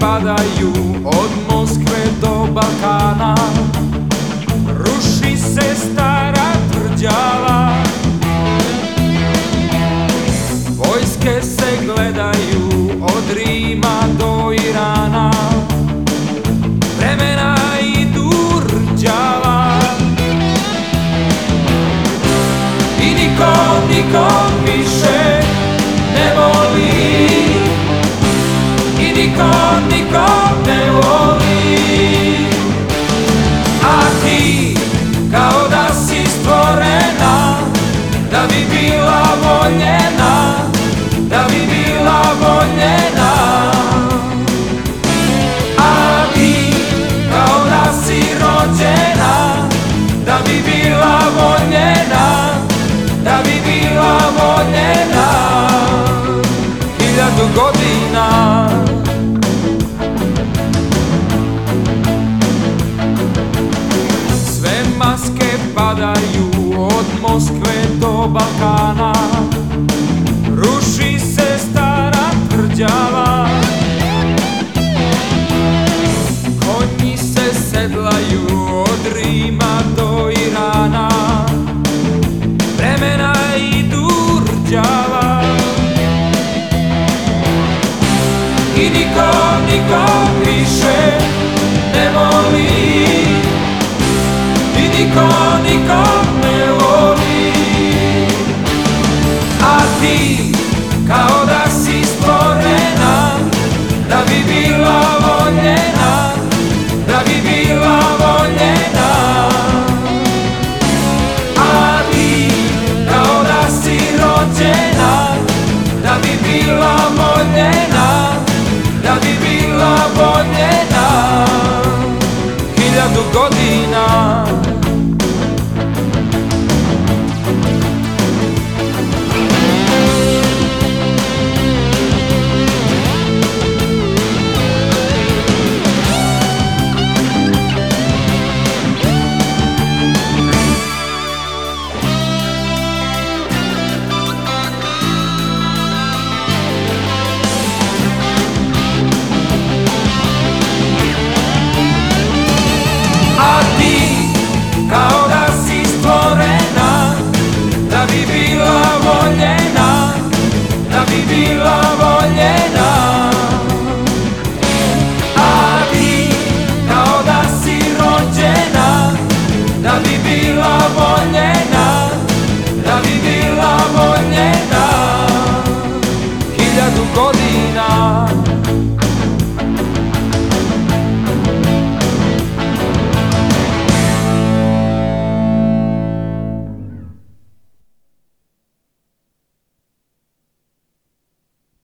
padaju od Moskve do Balkana. Ruši se stara tvrđava. Vojske se gledaju on me. niko, niko više ne voli. I niko, niko ne voli. A ti kao I'll